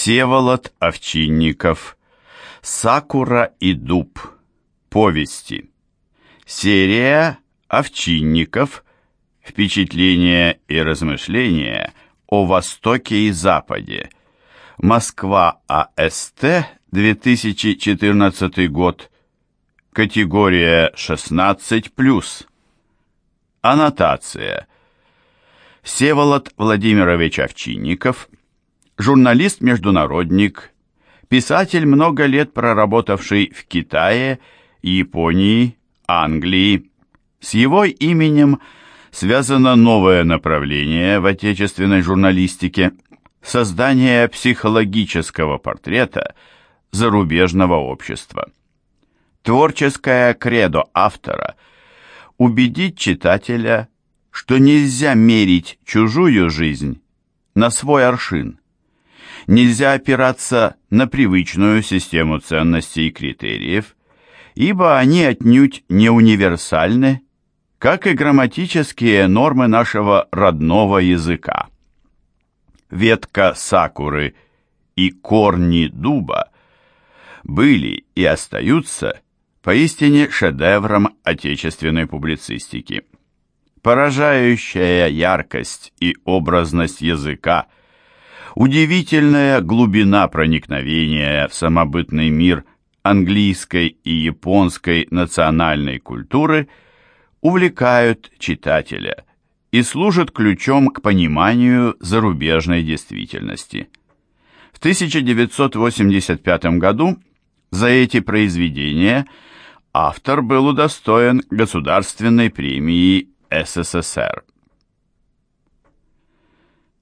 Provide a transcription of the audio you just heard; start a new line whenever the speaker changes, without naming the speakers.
Всеволод Овчинников. Сакура и дуб. Повести. Серия Овчинников. Впечатления и размышления о Востоке и Западе. Москва АСТ, 2014 год. Категория 16+. Аннотация. Всеволод Владимирович Овчинников – журналист-международник, писатель, много лет проработавший в Китае, Японии, Англии. С его именем связано новое направление в отечественной журналистике – создание психологического портрета зарубежного общества. Творческое кредо автора – убедить читателя, что нельзя мерить чужую жизнь на свой аршин нельзя опираться на привычную систему ценностей и критериев, ибо они отнюдь не универсальны, как и грамматические нормы нашего родного языка. Ветка сакуры и корни дуба были и остаются поистине шедевром отечественной публицистики. Поражающая яркость и образность языка – Удивительная глубина проникновения в самобытный мир английской и японской национальной культуры увлекают читателя и служат ключом к пониманию зарубежной действительности. В 1985 году за эти произведения автор был удостоен Государственной премии СССР.